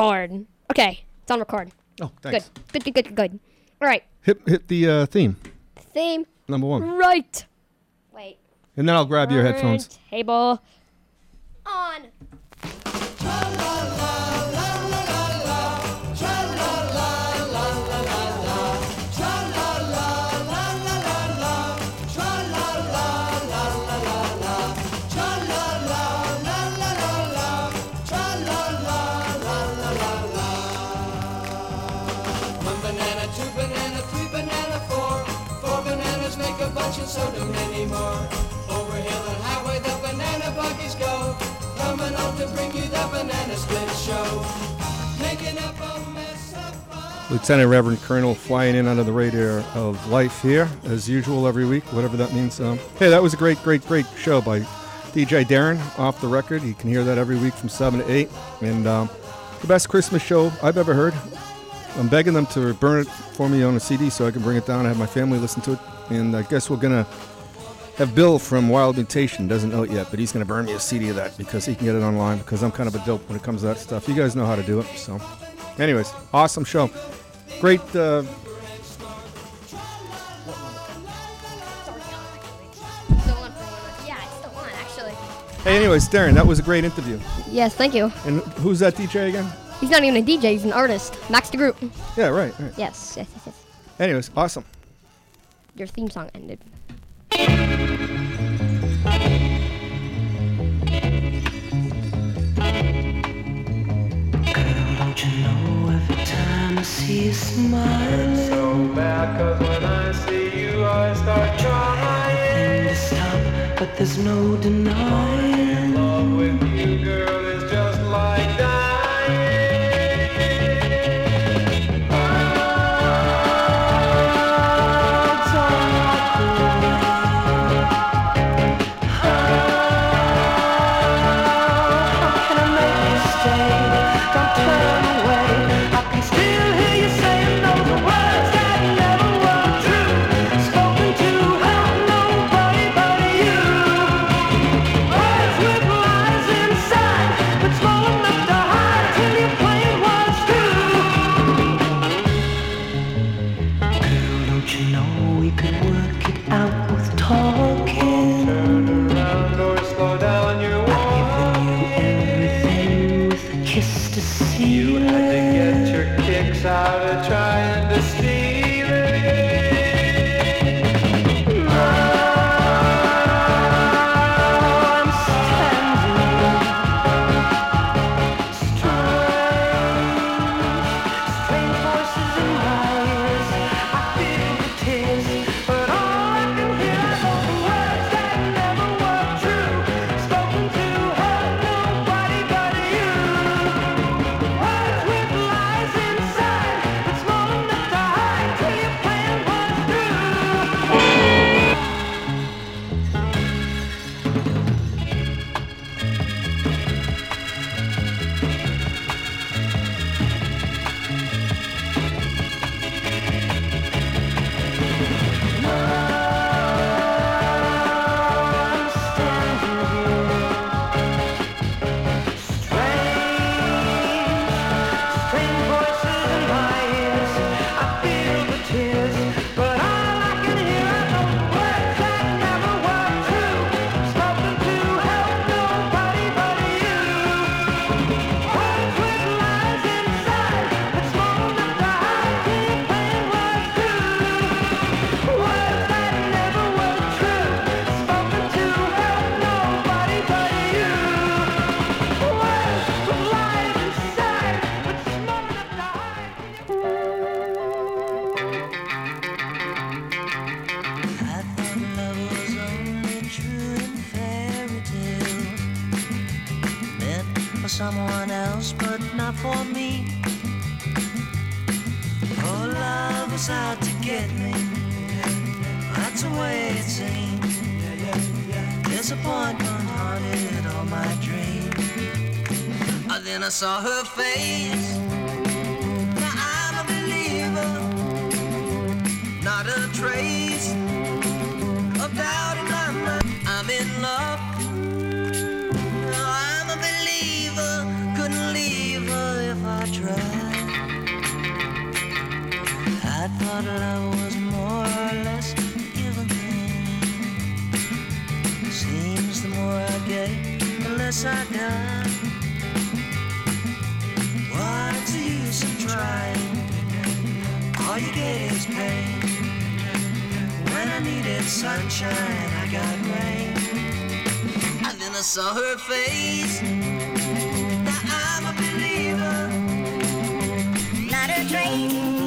record. Okay, it's on record. Oh, thanks. Good. Good, good, good, good. All right. Hit hit the uh, theme Theme. number one, Right. Wait. and then I'll grab your headphones. Table. On. Lieutenant Reverend Colonel flying in under the radar of life here, as usual, every week, whatever that means. Um, hey, that was a great, great, great show by DJ Darren off the record. You can hear that every week from 7 to 8. And um, the best Christmas show I've ever heard. I'm begging them to burn it for me on a CD so I can bring it down and have my family listen to it. And I guess we're going to have Bill from Wild Mutation, doesn't know it yet, but he's going to burn me a CD of that because he can get it online because I'm kind of a dope when it comes to that stuff. You guys know how to do it. So, anyways, awesome show. Great. Uh, Still on for Yeah, it's still on, actually. hey, anyways, Darren, that was a great interview. Yes, thank you. And who's that DJ again? He's not even a DJ, he's an artist. Max the Group. Yeah, right. right. Yes, yes, yes, yes. Anyways, awesome. Your theme song ended. Don't you know every time I see smile so bad cause when I see you I start crying to stop, but there's no denying. Not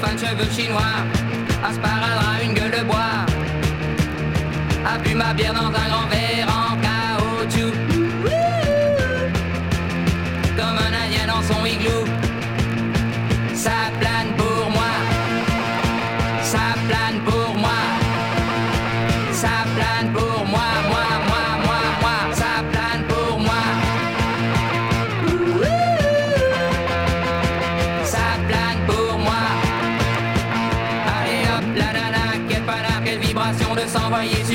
翻车的青蛙。Vibration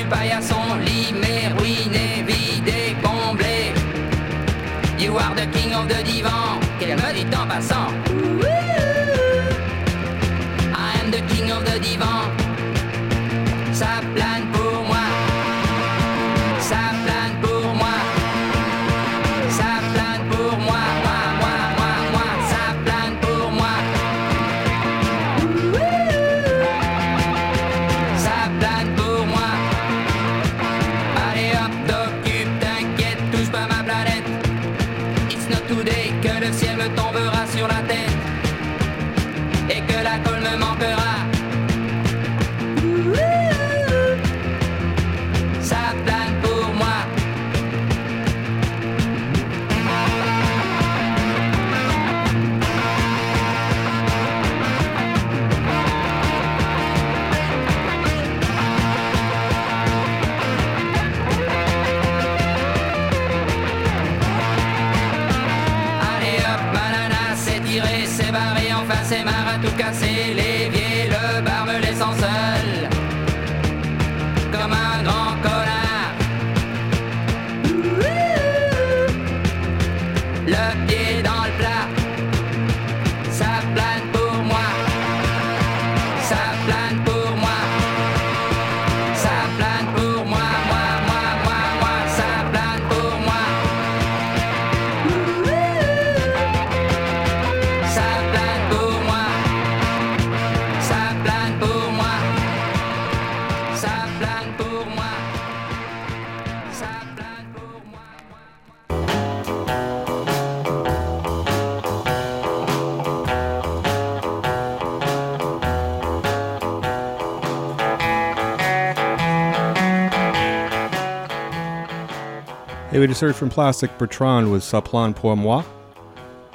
We just heard from Plastic Bertrand with Ça plane pour moi.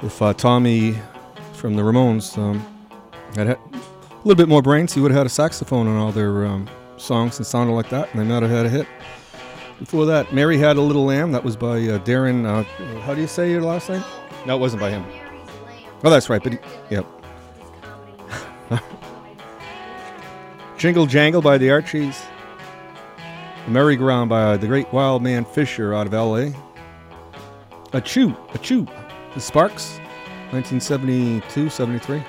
If uh, Tommy from the Ramones um, had had a little bit more brains, he would have had a saxophone on all their um, songs and sounded like that, and they might have had a hit. Before that, Mary Had a Little Lamb. That was by uh, Darren. Uh, how do you say your last name? No, it wasn't by him. Oh, that's right. But he, yep. Jingle Jangle by the Archies. The Merry-Go-Round by the great Wild Man Fischer out of L.A. A Chew, A Chew, The Sparks, 1972-73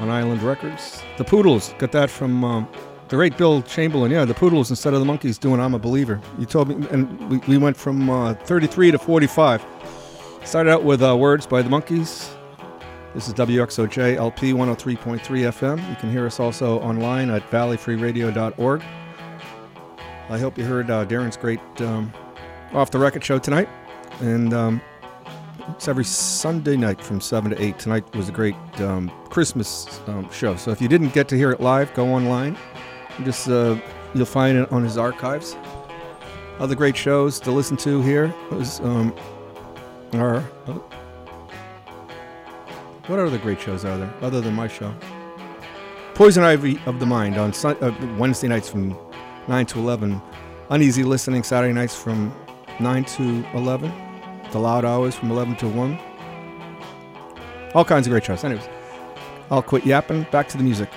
on Island Records. The Poodles, got that from um, the great Bill Chamberlain. Yeah, the Poodles instead of the Monkees doing I'm a Believer. You told me, and we, we went from uh, 33 to 45. Started out with uh, Words by the Monkees. This is WXOJ LP 103.3 FM. You can hear us also online at valleyfreeradio.org. I hope you heard uh, Darren's great um, off the record show tonight, and um, it's every Sunday night from seven to eight. Tonight was a great um, Christmas um, show. So if you didn't get to hear it live, go online. Just uh, you'll find it on his archives. Other great shows to listen to here was um, our. uh, what other great shows are there other than my show? Poison Ivy of the Mind on Sun- uh, Wednesday nights from 9 to 11. Uneasy Listening Saturday nights from 9 to 11. The Loud Hours from 11 to 1. All kinds of great shows. Anyways, I'll quit yapping. Back to the music.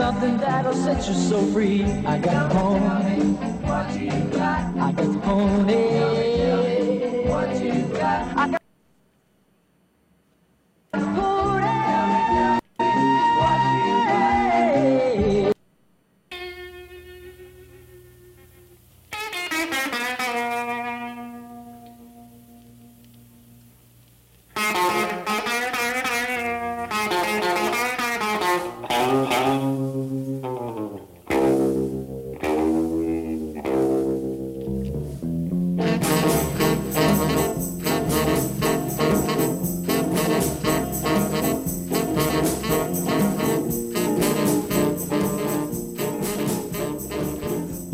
Something that'll set you so free. I got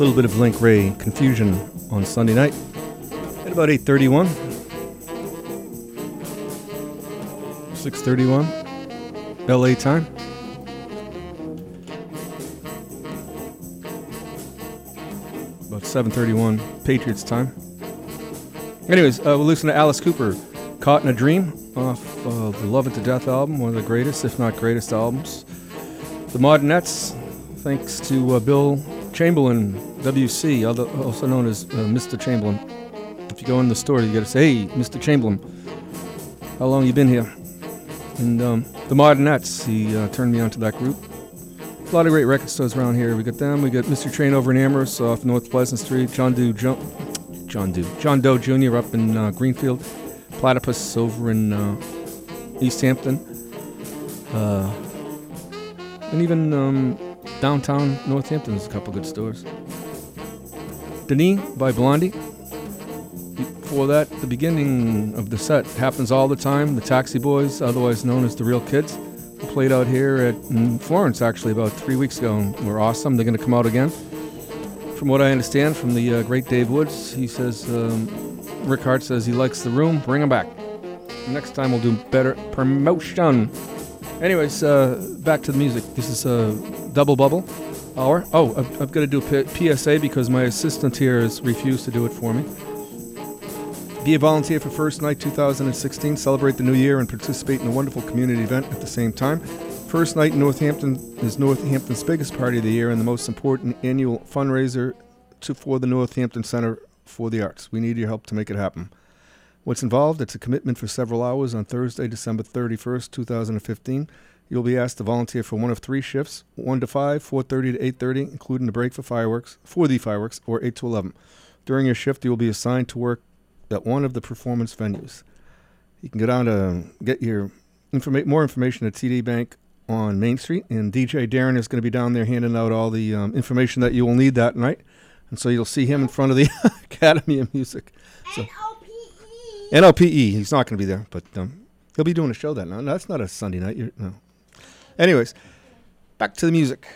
little bit of Link Wray confusion on Sunday night at about 8:31. 6:31 LA time. About 7:31 Patriots time. Anyways, uh, we'll listen to Alice Cooper, "Caught in a Dream," off uh, the "Love It to Death" album, one of the greatest, if not greatest, albums. The Modernettes, thanks to uh, Bill Chamberlain, WC, also known as uh, Mr. Chamberlain. If you go in the store, you gotta say, "Hey, Mr. Chamberlain, how long you been here?" And um, the Modernettes, he uh, turned me on to that group. A lot of great record stores around here. We got them. We got Mystery Train over in Amherst off North Pleasant Street. John Doe, John, John Doe, John Doe Jr. up in uh, Greenfield. Platypus over in uh, East Hampton. Uh, and even um, downtown Northampton, there's a couple good stores. Denis by Blondie. Before that, the beginning of the set happens all the time. The Taxi Boys, otherwise known as the Real Kids, played out here at Florence actually about three weeks ago and were awesome. They're going to come out again. From what I understand from the uh, great Dave Woods, he says um, Rick Hart says he likes the room. Bring him back. Next time we'll do better promotion. Anyways, uh, back to the music. This is a double bubble hour. Oh, I've, got to do a P- PSA because my assistant here has refused to do it for me. Be a volunteer for First Night 2016. Celebrate the new year and participate in a wonderful community event at the same time. First Night in Northampton is Northampton's biggest party of the year and the most important annual fundraiser to, for the Northampton Center for the Arts. We need your help to make it happen. What's involved? It's a commitment for several hours on Thursday, December 31st, 2015. You'll be asked to volunteer for one of three shifts, 1 to 5, 4.30 to 8.30, including the break for fireworks, for the fireworks, or 8 to 11. During your shift, you will be assigned to work at one of the performance venues. You can go down to get your informa- more information at TD Bank on Main Street, and DJ Darren is going to be down there handing out all the um, information that you will need that night. And so you'll see him in front of the Academy of Music. So, NLPE. NLPE. He's not going to be there, but um, he'll be doing a show that night. No, that's not a Sunday night. You're, no. Anyways, back to the music.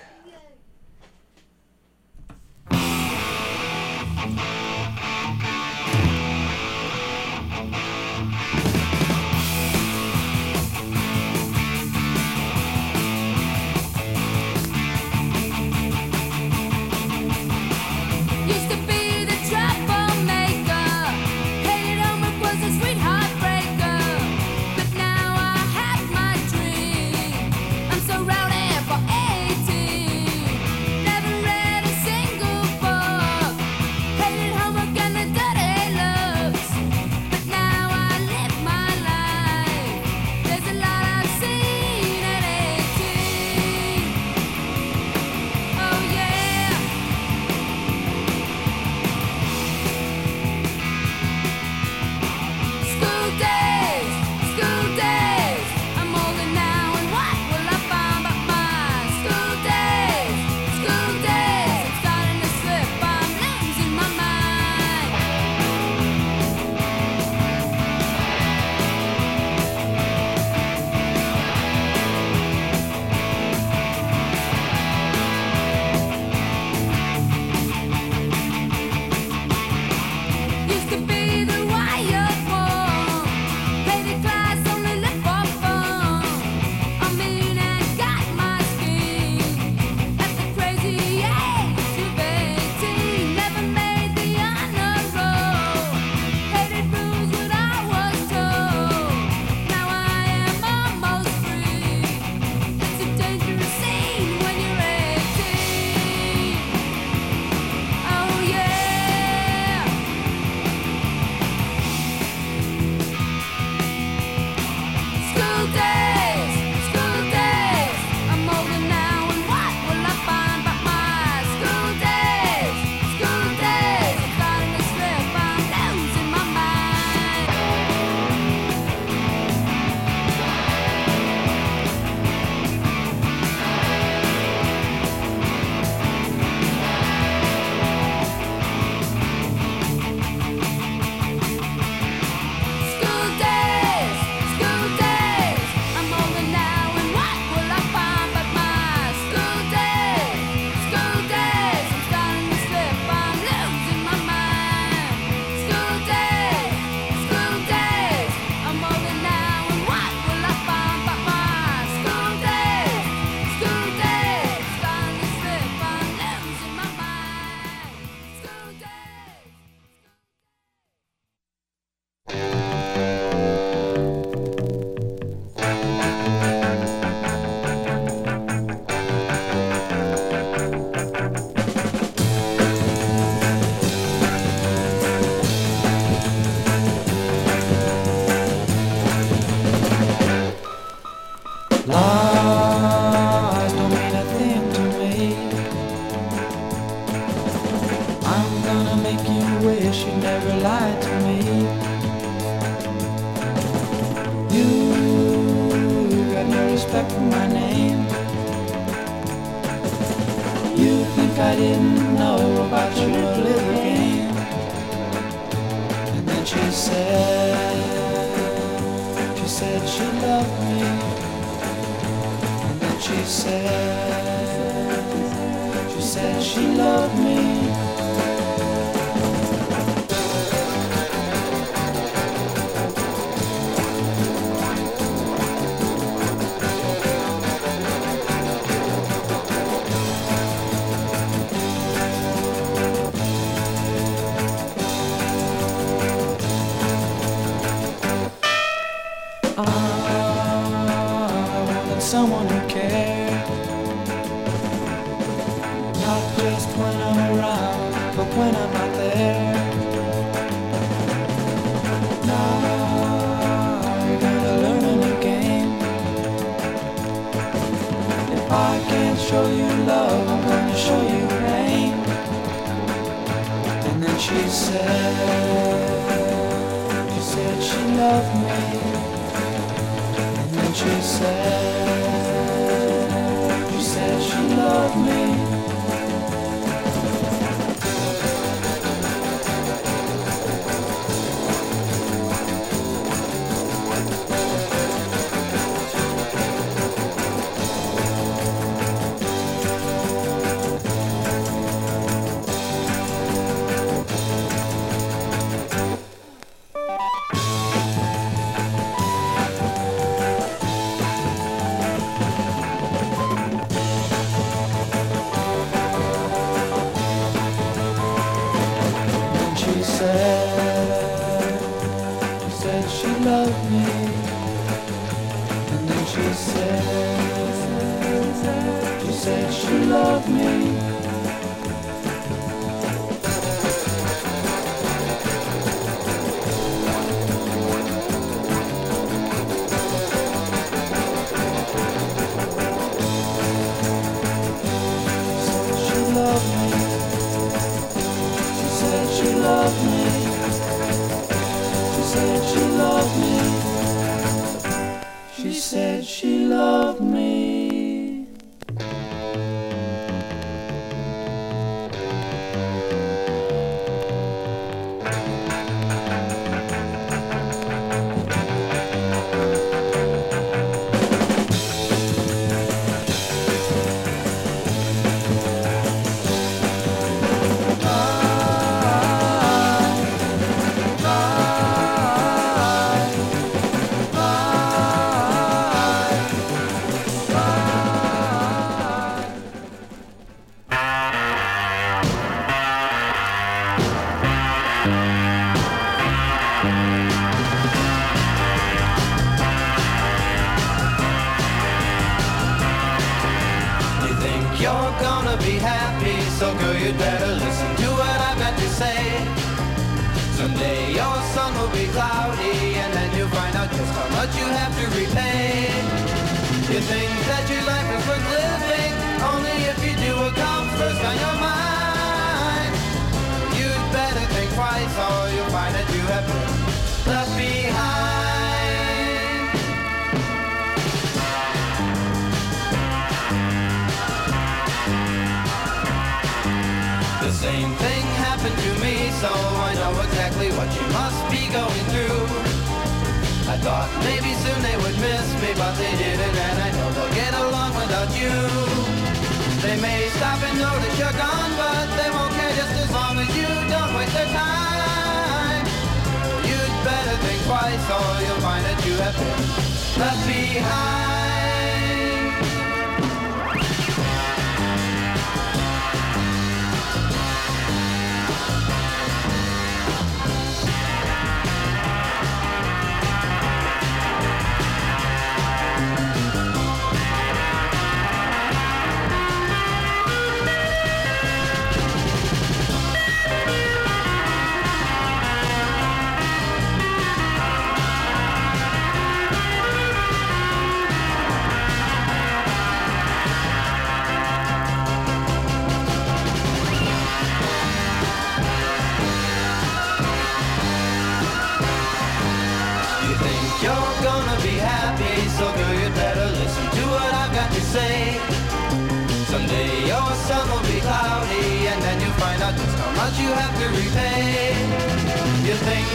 said.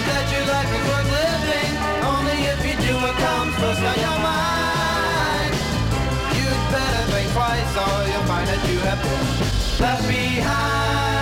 that your life is worth living. Only if you do what comes first on your mind. You'd better think twice or you'll find that you have been left behind.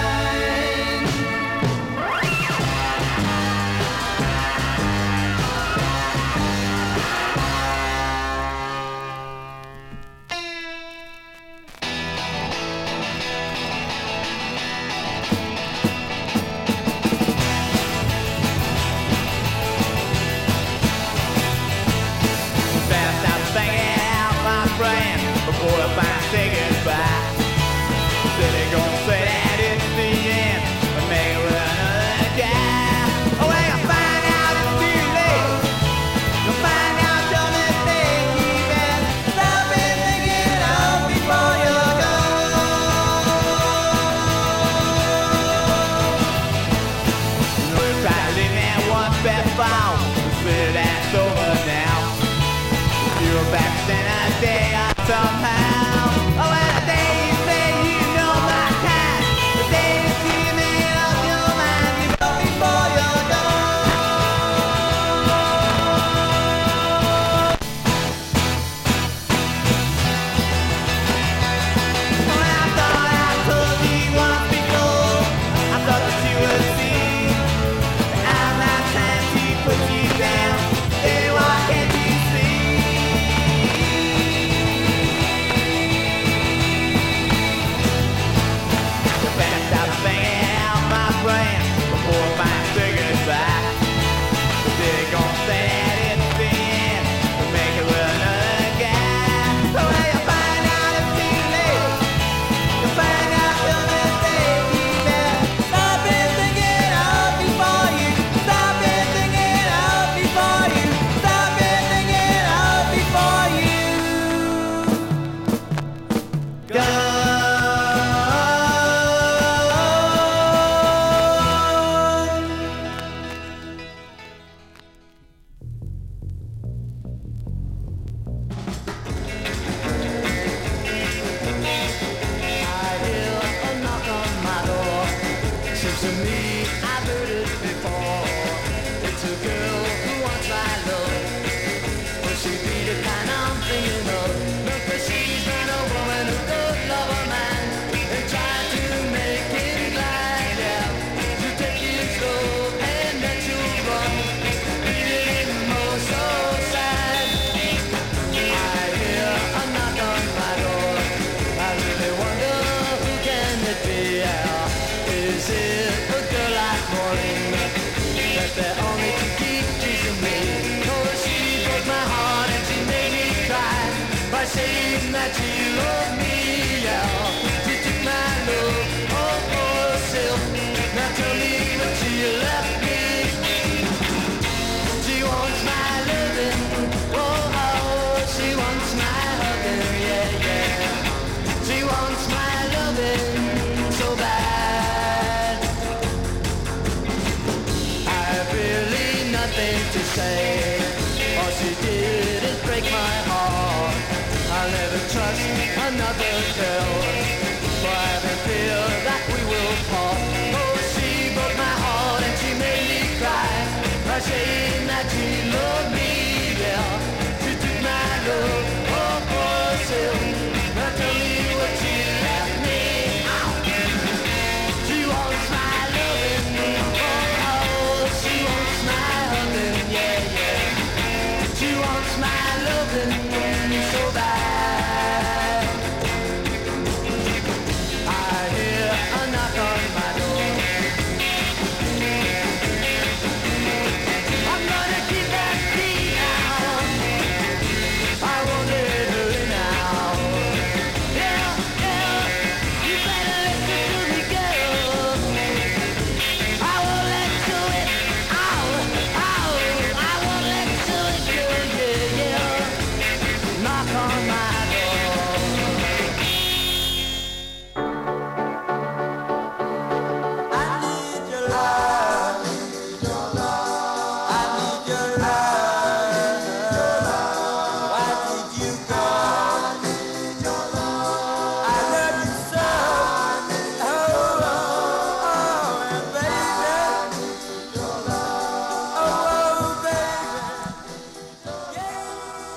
My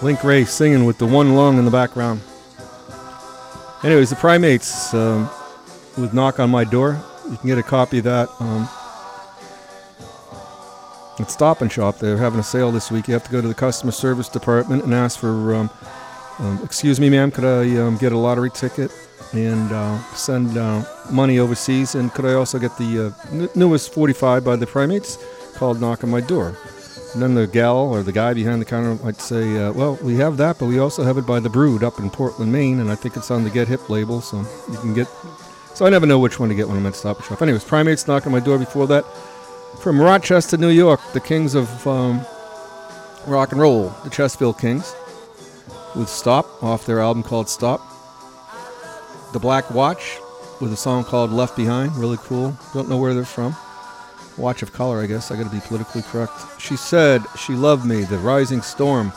Link Wray singing with the one lung in the background. Anyways, the Primates um, with Knock on My Door. You can get a copy of that um, at Stop and Shop. They're having a sale this week. You have to go to the customer service department and ask for, um, um, excuse me, ma'am, could I um, get a lottery ticket and uh, send uh, money overseas? And could I also get the uh, n- newest 45 by the Primates called Knock on My Door? Then the gal or the guy behind the counter might say, uh, "Well, we have that, but we also have it by the Brood up in Portland, Maine, and I think it's on the Get Hip label, so you can get." So I never know which one to get when I'm at Stop Shop. Anyways, Primates knocking on my door before that. From Rochester, New York, the Kings of um, Rock and Roll, the Chesterfield Kings, with Stop off their album called Stop. The Black Watch with a song called Left Behind, really cool. Don't know where they're from. Watch of Color, I guess. I got to be politically correct. She said she loved me. The Rising Storm.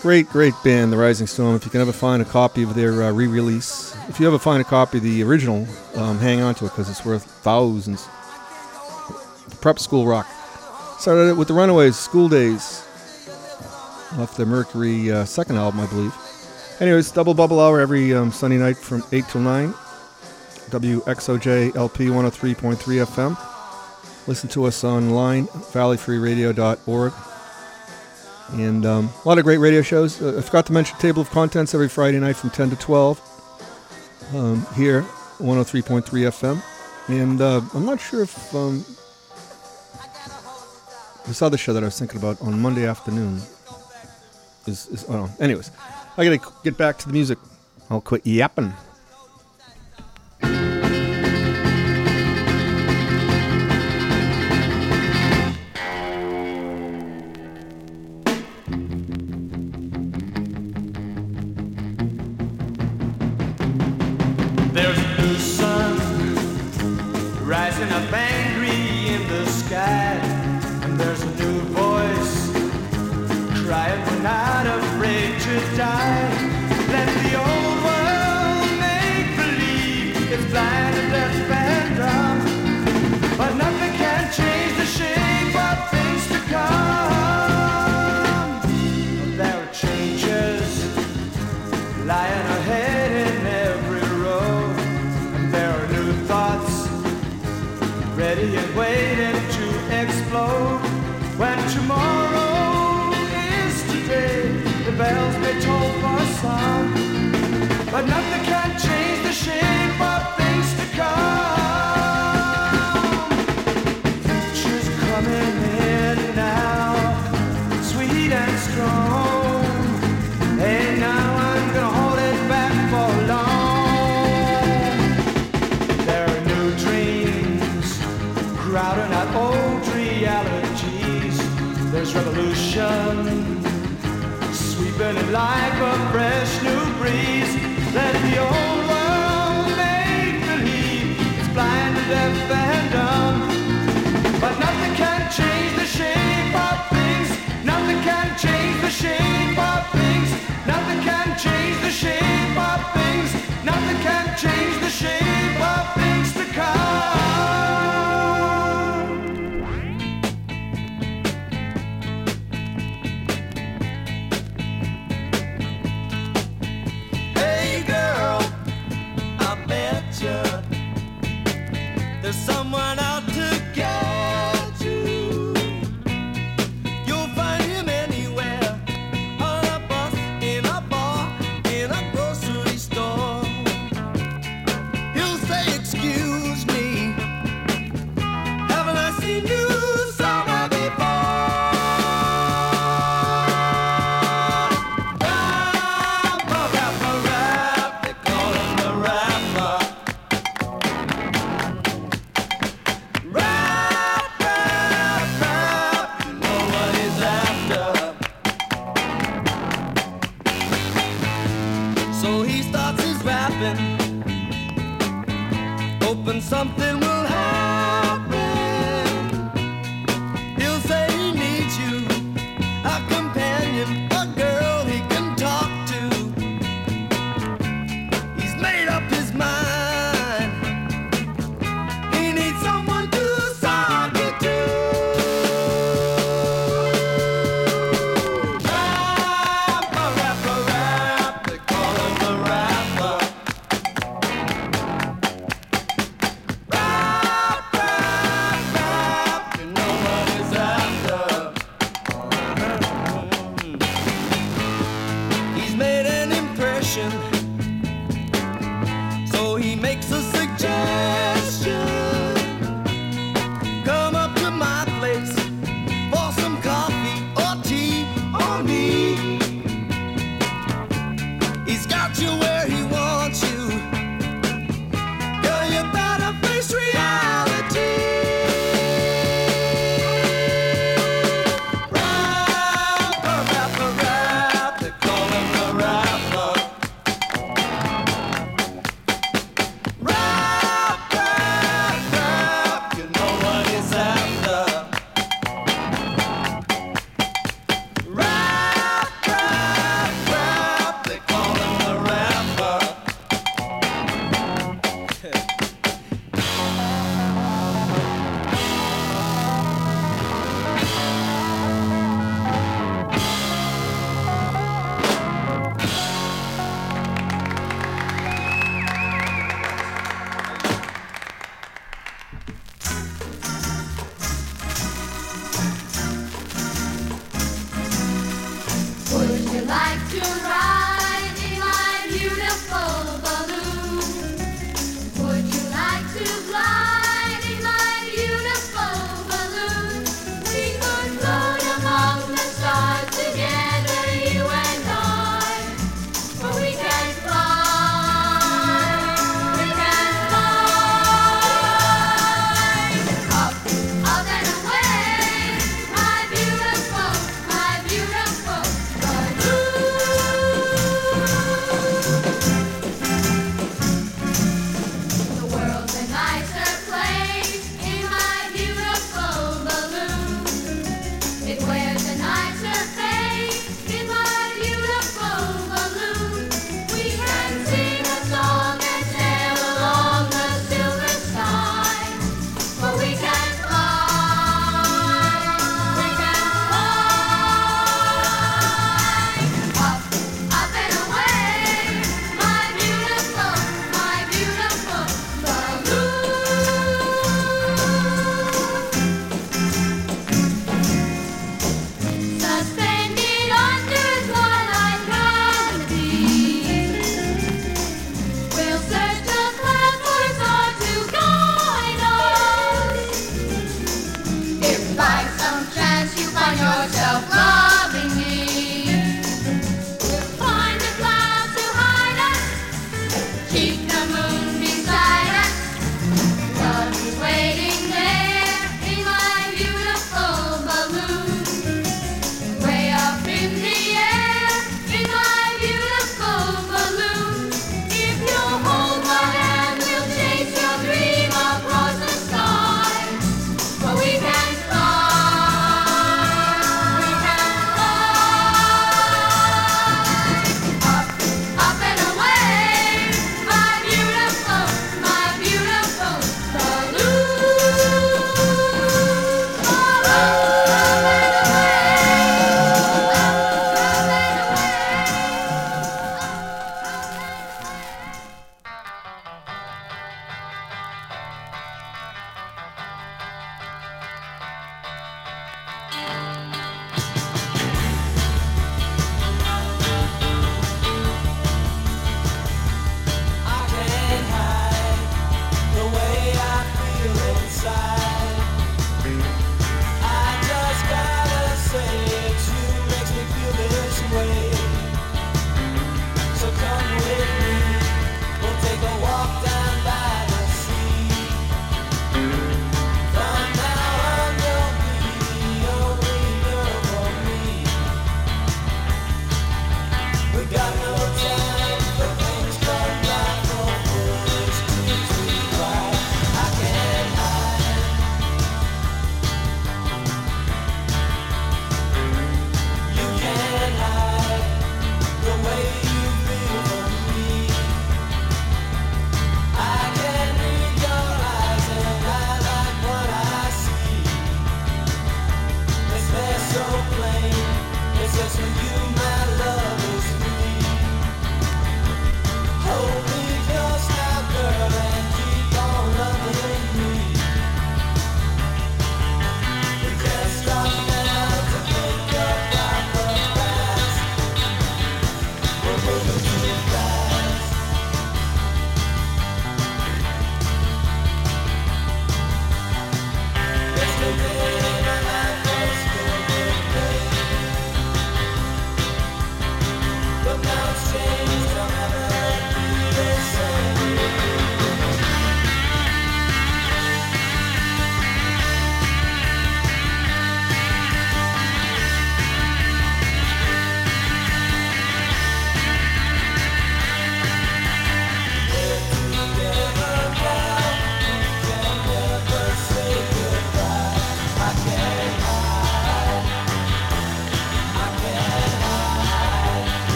Great, great band, The Rising Storm. If you can ever find a copy of their uh, re-release, if you ever find a copy of the original, um, hang on to it because it's worth thousands. Prep School Rock. Started it with the Runaways, School Days, off the Mercury uh, second album, I believe. Anyways, double bubble hour every um, Sunday night from 8 till 9. WXOJ LP 103.3 FM. Listen to us online, valleyfreeradio.org. And um, a lot of great radio shows. Uh, I forgot to mention Table of Contents every Friday night from 10 to 12 um, here, 103.3 FM. And uh, I'm not sure if um, this other show that I was thinking about on Monday afternoon is. is oh, anyways, I gotta get back to the music. I'll quit yapping. Someone out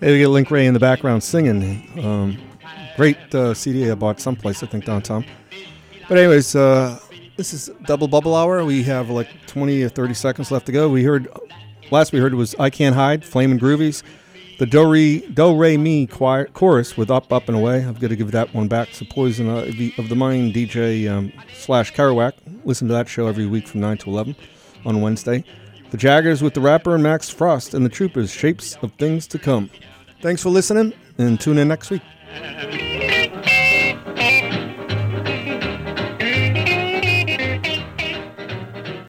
Hey, we get Link Wray in the background singing. Um, great uh, CD I bought someplace, I think downtown. But anyways, uh, this is double bubble hour. We have like 20 or 30 seconds left to go. We heard last we heard was "I Can't Hide," Flamin' Groovies, the Do Re Do Re Mi choir, chorus with "Up Up and Away." I've got to give that one back to Poison uh, the- of the Mind DJ um, slash Kerouac. Listen to that show every week from 9 to 11 on Wednesday. The Jaggerz with the rapper and Max Frost and the Troopers, Shapes of Things to Come. Thanks for listening and tune in next week.